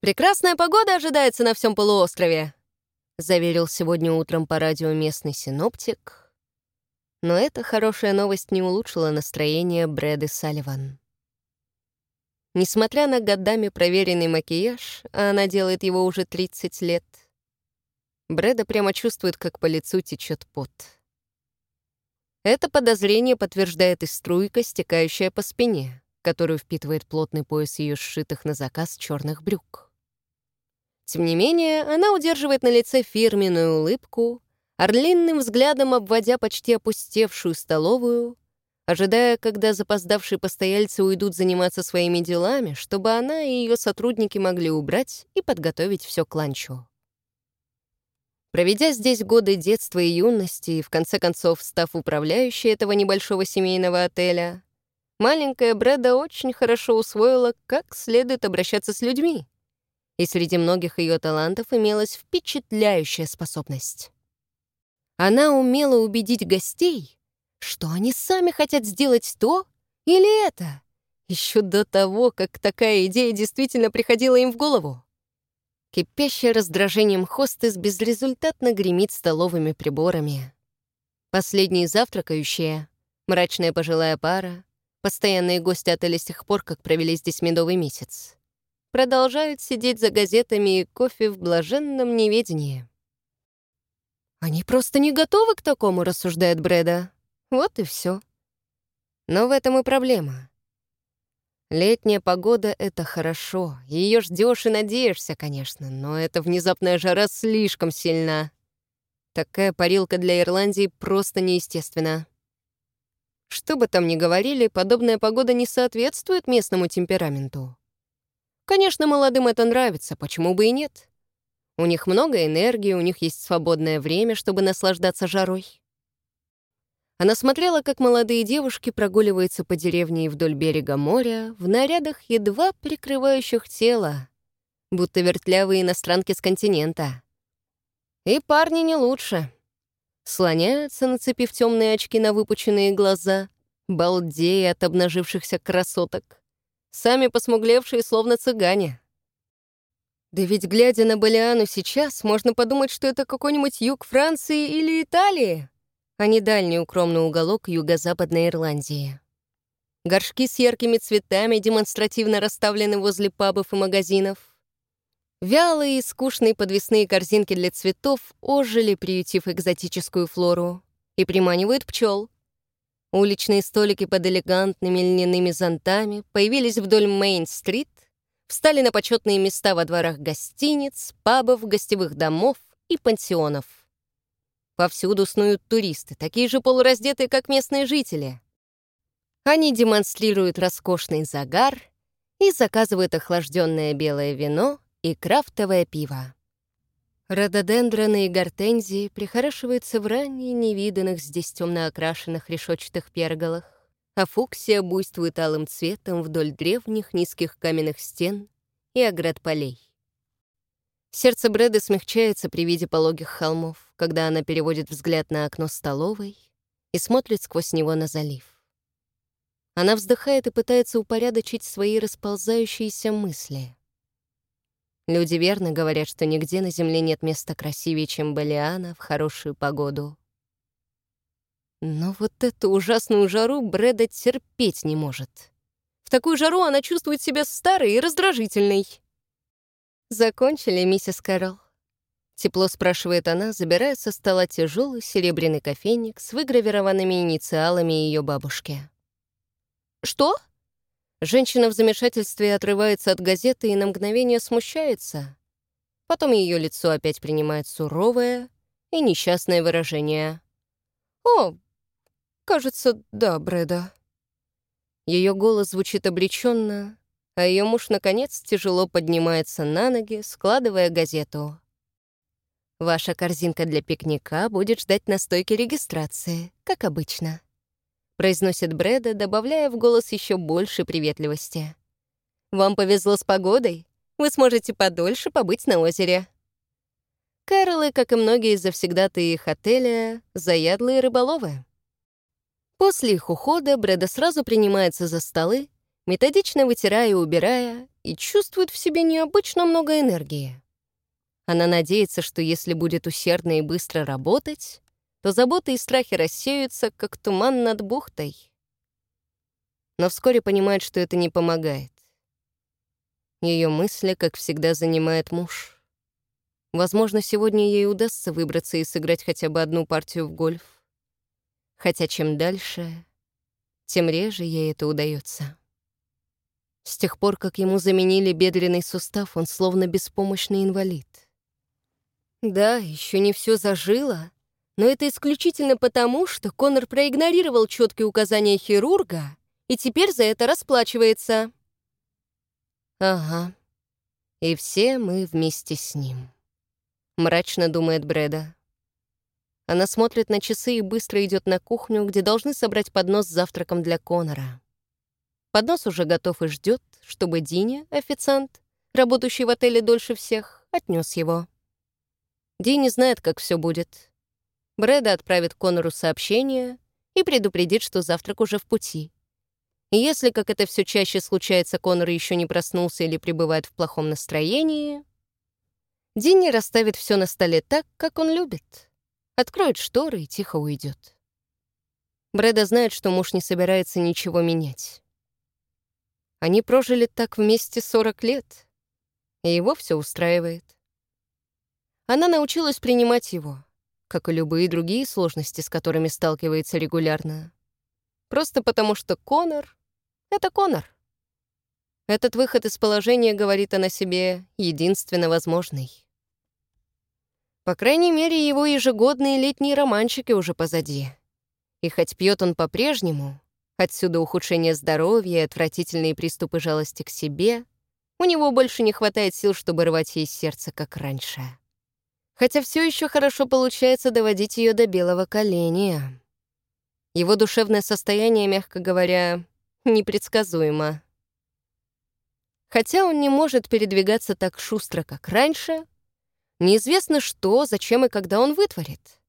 «Прекрасная погода ожидается на всем полуострове», — заверил сегодня утром по радио местный синоптик. Но эта хорошая новость не улучшила настроение Брэды Салливан. Несмотря на годами проверенный макияж, а она делает его уже 30 лет, Брэда прямо чувствует, как по лицу течет пот. Это подозрение подтверждает и струйка, стекающая по спине, которую впитывает плотный пояс ее сшитых на заказ черных брюк. Тем не менее, она удерживает на лице фирменную улыбку, орлинным взглядом обводя почти опустевшую столовую, ожидая, когда запоздавшие постояльцы уйдут заниматься своими делами, чтобы она и ее сотрудники могли убрать и подготовить все к ланчу. Проведя здесь годы детства и юности и, в конце концов, став управляющей этого небольшого семейного отеля, маленькая Брэда очень хорошо усвоила, как следует обращаться с людьми. И среди многих ее талантов имелась впечатляющая способность. Она умела убедить гостей, что они сами хотят сделать то или это, еще до того, как такая идея действительно приходила им в голову. Кипящая раздражением хостес безрезультатно гремит столовыми приборами. Последние завтракающие, мрачная пожилая пара, постоянные гости отеля с тех пор, как провели здесь медовый месяц, продолжают сидеть за газетами и кофе в блаженном неведении. «Они просто не готовы к такому», — рассуждает Брэда. Вот и все. Но в этом и проблема. Летняя погода — это хорошо. Ее ждешь и надеешься, конечно, но эта внезапная жара слишком сильна. Такая парилка для Ирландии просто неестественна. Что бы там ни говорили, подобная погода не соответствует местному темпераменту. Конечно, молодым это нравится, почему бы и нет? У них много энергии, у них есть свободное время, чтобы наслаждаться жарой. Она смотрела, как молодые девушки прогуливаются по деревне и вдоль берега моря в нарядах, едва прикрывающих тело, будто вертлявые иностранки с континента. И парни не лучше. Слоняются, нацепив темные очки на выпученные глаза, балдея от обнажившихся красоток. Сами посмуглевшие, словно цыгане. Да ведь, глядя на Балиану сейчас, можно подумать, что это какой-нибудь юг Франции или Италии а не дальний укромный уголок юго-западной Ирландии. Горшки с яркими цветами демонстративно расставлены возле пабов и магазинов. Вялые и скучные подвесные корзинки для цветов ожили, приютив экзотическую флору, и приманивают пчел. Уличные столики под элегантными льняными зонтами появились вдоль Мейн-стрит, встали на почетные места во дворах гостиниц, пабов, гостевых домов и пансионов. Повсюду снуют туристы, такие же полураздетые, как местные жители. Они демонстрируют роскошный загар и заказывают охлажденное белое вино и крафтовое пиво. Рододендроны и гортензии прихорашиваются в ранее невиданных здесь темно окрашенных решетчатых перголах, а фуксия буйствует алым цветом вдоль древних низких каменных стен и оград полей. Сердце Брэда смягчается при виде пологих холмов, когда она переводит взгляд на окно столовой и смотрит сквозь него на залив. Она вздыхает и пытается упорядочить свои расползающиеся мысли. Люди верно говорят, что нигде на Земле нет места красивее, чем Балиана в хорошую погоду. Но вот эту ужасную жару Брэда терпеть не может. В такую жару она чувствует себя старой и раздражительной. «Закончили, миссис Кэрролл?» Тепло спрашивает она, забирая со стола тяжелый серебряный кофейник с выгравированными инициалами ее бабушки. «Что?» Женщина в замешательстве отрывается от газеты и на мгновение смущается. Потом ее лицо опять принимает суровое и несчастное выражение. «О, кажется, да, Брэда». Ее голос звучит обреченно, а ее муж, наконец, тяжело поднимается на ноги, складывая газету. «Ваша корзинка для пикника будет ждать на стойке регистрации, как обычно», произносит Брэда, добавляя в голос еще больше приветливости. «Вам повезло с погодой. Вы сможете подольше побыть на озере». Кэролы, как и многие завсегдаты их отеля, заядлые рыболовы. После их ухода Брэда сразу принимается за столы, методично вытирая и убирая, и чувствует в себе необычно много энергии. Она надеется, что если будет усердно и быстро работать, то заботы и страхи рассеются, как туман над бухтой. Но вскоре понимает, что это не помогает. Ее мысли, как всегда, занимает муж. Возможно, сегодня ей удастся выбраться и сыграть хотя бы одну партию в гольф. Хотя чем дальше, тем реже ей это удается. С тех пор, как ему заменили бедренный сустав, он словно беспомощный инвалид. Да, еще не все зажило, но это исключительно потому, что Конор проигнорировал четкие указания хирурга и теперь за это расплачивается. Ага. И все мы вместе с ним. Мрачно думает Брэда. Она смотрит на часы и быстро идет на кухню, где должны собрать поднос с завтраком для Конора. Поднос уже готов и ждет, чтобы Диня, официант, работающий в отеле дольше всех, отнес его. Дини знает, как все будет. Брэда отправит Конору сообщение и предупредит, что завтрак уже в пути. Если, как это все чаще случается, Конор еще не проснулся или пребывает в плохом настроении, Динни расставит все на столе так, как он любит. Откроет шторы и тихо уйдет. Брэда знает, что муж не собирается ничего менять. Они прожили так вместе 40 лет, и его все устраивает. Она научилась принимать его, как и любые другие сложности, с которыми сталкивается регулярно. Просто потому, что Конор — это Конор. Этот выход из положения, говорит она себе, единственно возможный. По крайней мере, его ежегодные летние романчики уже позади. И хоть пьет он по-прежнему, отсюда ухудшение здоровья и отвратительные приступы жалости к себе, у него больше не хватает сил, чтобы рвать ей сердце, как раньше. Хотя все еще хорошо получается доводить ее до белого коленя. Его душевное состояние, мягко говоря, непредсказуемо. Хотя он не может передвигаться так шустро, как раньше, неизвестно что, зачем и когда он вытворит.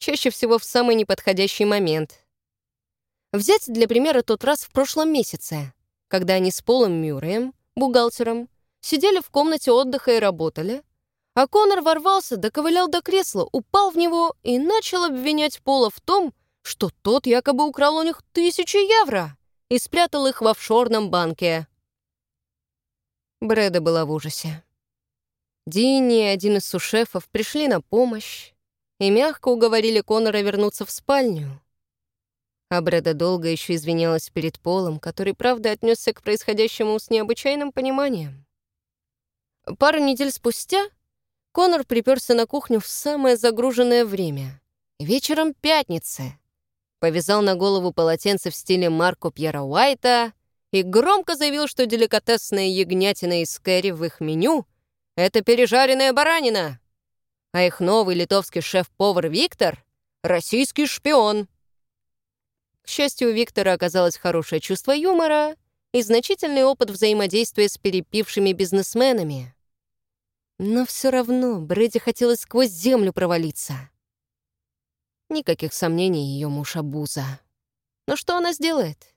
Чаще всего в самый неподходящий момент. Взять для примера тот раз в прошлом месяце, когда они с Полом Мюрреем, бухгалтером, сидели в комнате отдыха и работали, а Конор ворвался, доковылял до кресла, упал в него и начал обвинять Пола в том, что тот якобы украл у них тысячи евро и спрятал их в офшорном банке. Брэда была в ужасе. Динни и один из сушефов пришли на помощь и мягко уговорили Конора вернуться в спальню. А Брэда долго еще извинялась перед Полом, который, правда, отнесся к происходящему с необычайным пониманием. Пару недель спустя Конор приперся на кухню в самое загруженное время. Вечером пятницы. Повязал на голову полотенце в стиле Марко Пьера Уайта и громко заявил, что деликатесная ягнятина из Кэрри в их меню — это пережаренная баранина, а их новый литовский шеф-повар Виктор — российский шпион. К счастью, у Виктора оказалось хорошее чувство юмора и значительный опыт взаимодействия с перепившими бизнесменами. Но все равно Брэди хотелось сквозь землю провалиться. Никаких сомнений, ее муж обуза. Но что она сделает?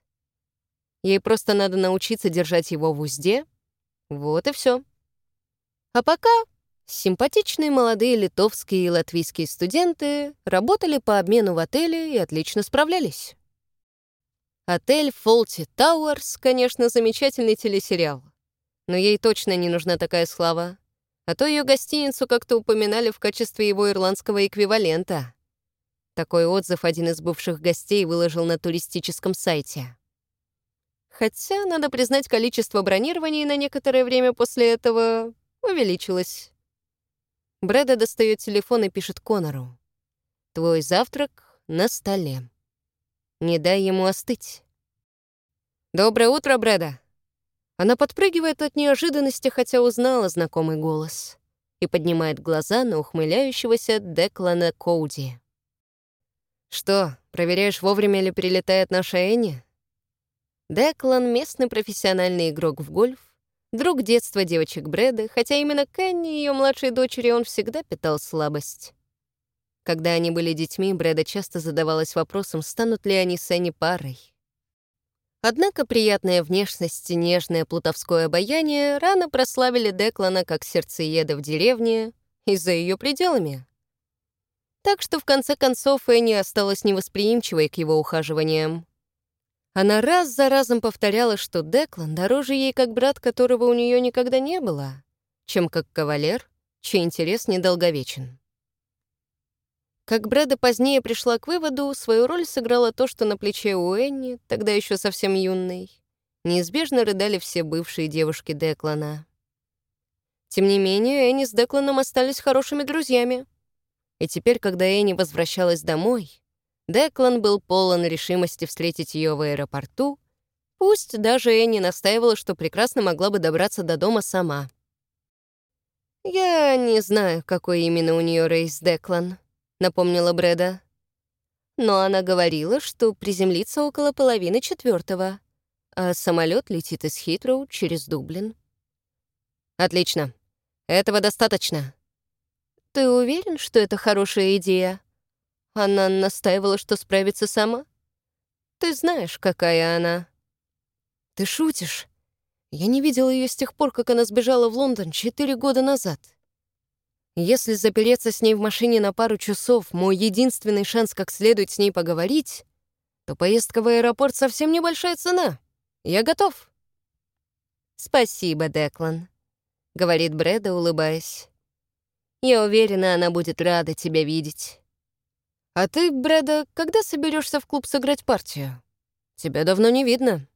Ей просто надо научиться держать его в узде. Вот и все. А пока симпатичные молодые литовские и латвийские студенты работали по обмену в отеле и отлично справлялись. Отель Фолти Тауэрс, конечно, замечательный телесериал. Но ей точно не нужна такая слава. А то ее гостиницу как-то упоминали в качестве его ирландского эквивалента. Такой отзыв один из бывших гостей выложил на туристическом сайте. Хотя, надо признать, количество бронирований на некоторое время после этого увеличилось. Брэда достает телефон и пишет Конору. «Твой завтрак на столе. Не дай ему остыть». «Доброе утро, Брэда!» Она подпрыгивает от неожиданности, хотя узнала знакомый голос, и поднимает глаза на ухмыляющегося Деклана Коуди. «Что, проверяешь, вовремя ли прилетает наша Энни?» Деклан — местный профессиональный игрок в гольф, друг детства девочек Брэда, хотя именно к Энни, ее младшей дочери, он всегда питал слабость. Когда они были детьми, Брэда часто задавалась вопросом, станут ли они с Энни парой. Однако приятная внешность и нежное плутовское обаяние рано прославили Деклана как сердцееда в деревне и за ее пределами. Так что в конце концов Энни осталась невосприимчивой к его ухаживаниям. Она раз за разом повторяла, что Деклан дороже ей как брат, которого у нее никогда не было, чем как кавалер, чей интерес недолговечен. Как Брэда позднее пришла к выводу, свою роль сыграло то, что на плече у Энни, тогда еще совсем юной, неизбежно рыдали все бывшие девушки Деклана. Тем не менее, Энни с Декланом остались хорошими друзьями. И теперь, когда Энни возвращалась домой, Деклан был полон решимости встретить ее в аэропорту, пусть даже Энни настаивала, что прекрасно могла бы добраться до дома сама. «Я не знаю, какой именно у нее рейс, Деклан», напомнила Брэда. Но она говорила, что приземлится около половины четвертого, а самолет летит из Хитроу через Дублин. Отлично. Этого достаточно. Ты уверен, что это хорошая идея? Она настаивала, что справится сама. Ты знаешь, какая она. Ты шутишь? Я не видела ее с тех пор, как она сбежала в Лондон четыре года назад. Если запереться с ней в машине на пару часов мой единственный шанс как следует с ней поговорить, то поездка в аэропорт совсем небольшая цена. Я готов. «Спасибо, Деклан», — говорит Брэда, улыбаясь. «Я уверена, она будет рада тебя видеть». «А ты, Брэда, когда соберешься в клуб сыграть партию? Тебя давно не видно».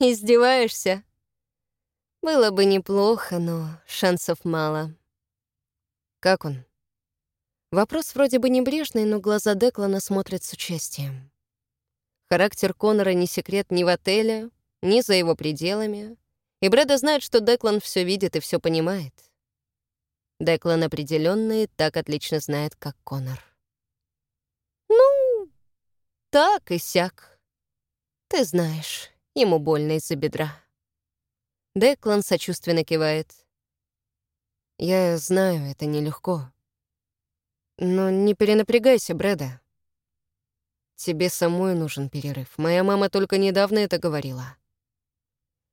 «Издеваешься?» «Было бы неплохо, но шансов мало». «Как он?» Вопрос вроде бы небрежный, но глаза Деклана смотрят с участием. Характер Конора не секрет ни в отеле, ни за его пределами, и Брэда знает, что Деклан все видит и все понимает. Деклан определенно и так отлично знает, как Конор. «Ну, так и сяк. Ты знаешь, ему больно из-за бедра». Деклан сочувственно кивает. Я знаю, это нелегко. Но не перенапрягайся, Брэда. Тебе самой нужен перерыв. Моя мама только недавно это говорила.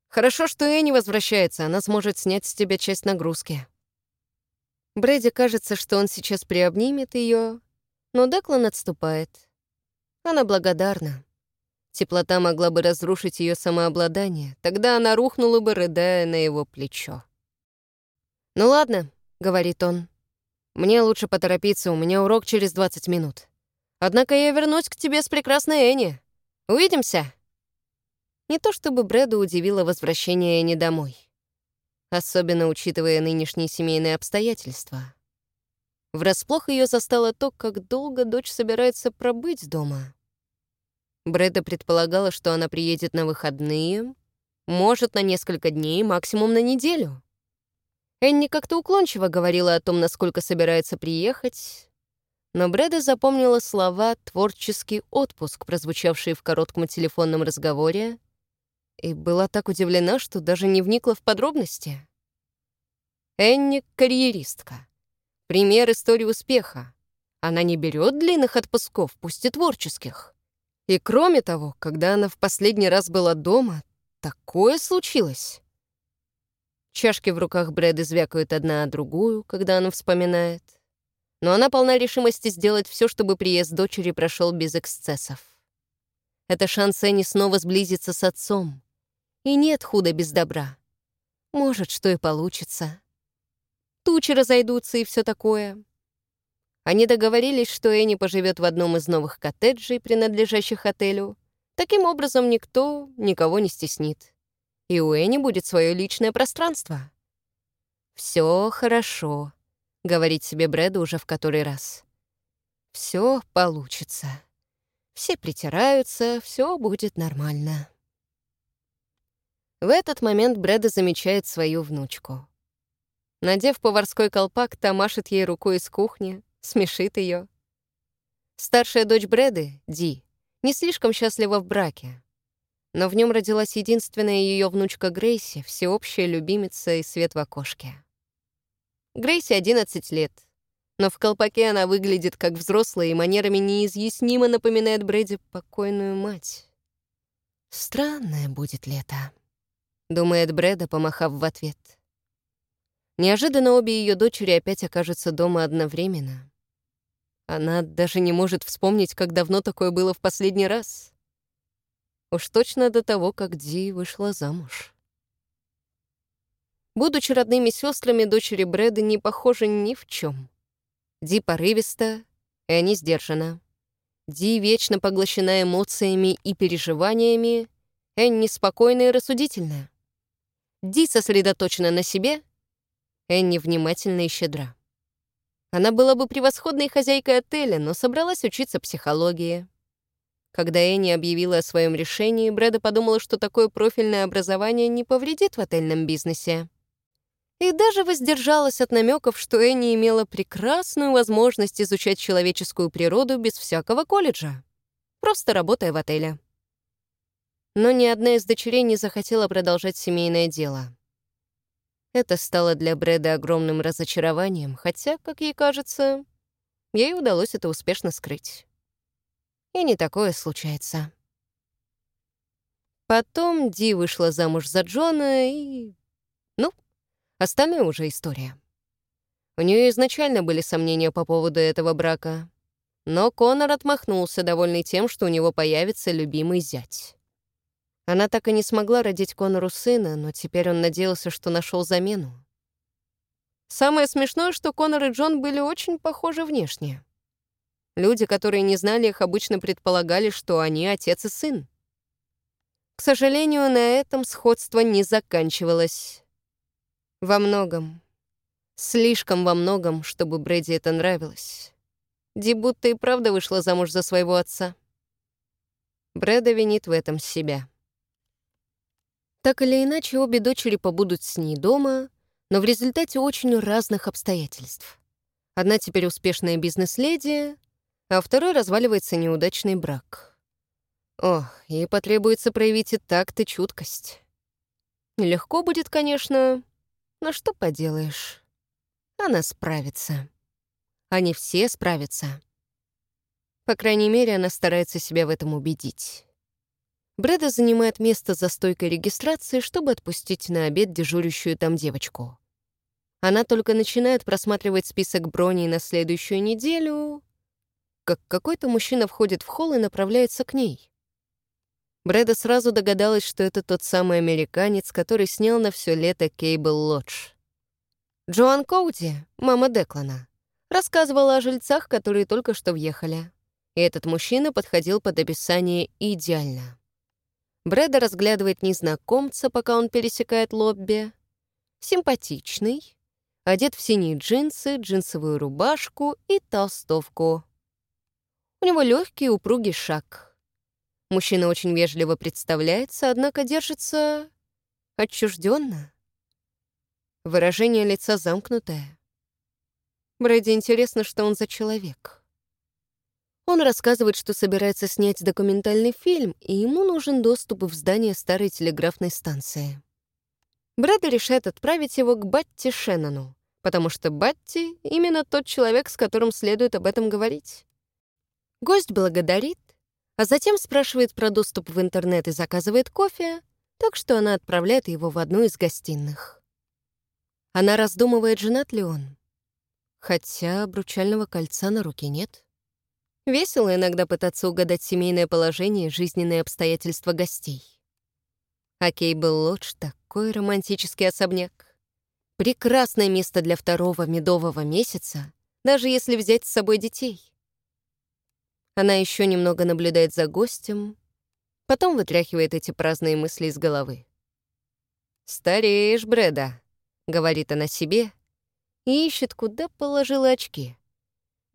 Хорошо, что Энни возвращается, она сможет снять с тебя часть нагрузки. Брэди кажется, что он сейчас приобнимет ее, но Деклан отступает. Она благодарна. Теплота могла бы разрушить ее самообладание, тогда она рухнула бы, рыдая на его плечо. «Ну ладно», — говорит он. «Мне лучше поторопиться, у меня урок через 20 минут. Однако я вернусь к тебе с прекрасной Энни. Увидимся!» Не то чтобы Брэду удивило возвращение Энни домой. Особенно учитывая нынешние семейные обстоятельства. Врасплох ее застало то, как долго дочь собирается пробыть дома. Брэда предполагала, что она приедет на выходные, может, на несколько дней, максимум на неделю. Энни как-то уклончиво говорила о том, насколько собирается приехать, но Брэда запомнила слова «творческий отпуск», прозвучавшие в коротком телефонном разговоре, и была так удивлена, что даже не вникла в подробности. Энни — карьеристка. Пример истории успеха. Она не берет длинных отпусков, пусть и творческих. И кроме того, когда она в последний раз была дома, такое случилось. Чашки в руках Брэда звякают одна о другую, когда она вспоминает. Но она полна решимости сделать все, чтобы приезд дочери прошел без эксцессов. Это шанс Энни снова сблизиться с отцом. И нет худа без добра. Может, что и получится. Тучи разойдутся и все такое. Они договорились, что Энни поживет в одном из новых коттеджей, принадлежащих отелю. Таким образом, никто никого не стеснит и у Энни будет свое личное пространство. Все хорошо», — говорит себе Брэда уже в который раз. Все получится. Все притираются, все будет нормально». В этот момент Брэда замечает свою внучку. Надев поварской колпак, та машет ей рукой из кухни, смешит ее. Старшая дочь Брэды, Ди, не слишком счастлива в браке но в нем родилась единственная ее внучка Грейси, всеобщая любимица и свет в окошке. Грейси 11 лет, но в колпаке она выглядит как взрослая и манерами неизъяснимо напоминает Брэди покойную мать. «Странное будет лето», — думает Брэда, помахав в ответ. Неожиданно обе ее дочери опять окажутся дома одновременно. Она даже не может вспомнить, как давно такое было в последний раз. Уж точно до того, как Ди вышла замуж. Будучи родными сестрами, дочери Брэда не похожи ни в чем. Ди порывиста, Энни сдержана. Ди вечно поглощена эмоциями и переживаниями, Энни спокойная и рассудительная. Ди сосредоточена на себе, Энни внимательна и щедра. Она была бы превосходной хозяйкой отеля, но собралась учиться психологии. Когда Энни объявила о своем решении, Брэда подумала, что такое профильное образование не повредит в отельном бизнесе и даже воздержалась от намеков, что Энни имела прекрасную возможность изучать человеческую природу без всякого колледжа, просто работая в отеле. Но ни одна из дочерей не захотела продолжать семейное дело. Это стало для Брэда огромным разочарованием, хотя, как ей кажется, ей удалось это успешно скрыть. И не такое случается. Потом Ди вышла замуж за Джона и... Ну, Остальное уже история. У нее изначально были сомнения по поводу этого брака. Но Конор отмахнулся, довольный тем, что у него появится любимый зять. Она так и не смогла родить Конору сына, но теперь он надеялся, что нашел замену. Самое смешное, что Конор и Джон были очень похожи внешне. Люди, которые не знали их, обычно предполагали, что они отец и сын. К сожалению, на этом сходство не заканчивалось. Во многом. Слишком во многом, чтобы Брэди это нравилось. Ди будто и правда вышла замуж за своего отца. Брэда винит в этом себя. Так или иначе, обе дочери побудут с ней дома, но в результате очень разных обстоятельств. Одна теперь успешная бизнес-леди, а второй разваливается неудачный брак. Ох, ей потребуется проявить и такт, и чуткость. Легко будет, конечно, но что поделаешь? Она справится. Они все справятся. По крайней мере, она старается себя в этом убедить. Брэда занимает место за стойкой регистрации, чтобы отпустить на обед дежурящую там девочку. Она только начинает просматривать список броней на следующую неделю, как какой-то мужчина входит в холл и направляется к ней. Брэда сразу догадалась, что это тот самый американец, который снял на все лето Кейбл Лодж. Джоан Коуди, мама Деклана, рассказывала о жильцах, которые только что въехали. И этот мужчина подходил под описание идеально. Брэда разглядывает незнакомца, пока он пересекает лобби. Симпатичный, одет в синие джинсы, джинсовую рубашку и толстовку. У него легкий упругий шаг — Мужчина очень вежливо представляется, однако держится отчужденно. Выражение лица замкнутое. Брэди интересно, что он за человек. Он рассказывает, что собирается снять документальный фильм, и ему нужен доступ в здание старой телеграфной станции. Брэда решает отправить его к Батти Шеннону, потому что Батти — именно тот человек, с которым следует об этом говорить. Гость благодарит, а затем спрашивает про доступ в интернет и заказывает кофе, так что она отправляет его в одну из гостиных. Она раздумывает, женат ли он. Хотя обручального кольца на руке нет. Весело иногда пытаться угадать семейное положение и жизненные обстоятельства гостей. А Кейбл Лодж — такой романтический особняк. Прекрасное место для второго медового месяца, даже если взять с собой детей. Она еще немного наблюдает за гостем, потом вытряхивает эти праздные мысли из головы. «Стареешь, Брэда», — говорит она себе, и ищет, куда положила очки.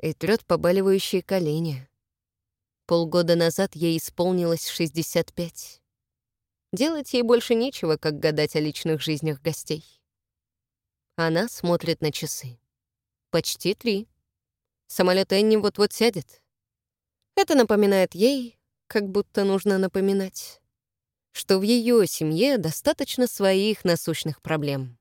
И трёт побаливающие колени. Полгода назад ей исполнилось 65. Делать ей больше нечего, как гадать о личных жизнях гостей. Она смотрит на часы. Почти три. Самолет Энни вот-вот сядет. Это напоминает ей, как будто нужно напоминать, что в ее семье достаточно своих насущных проблем.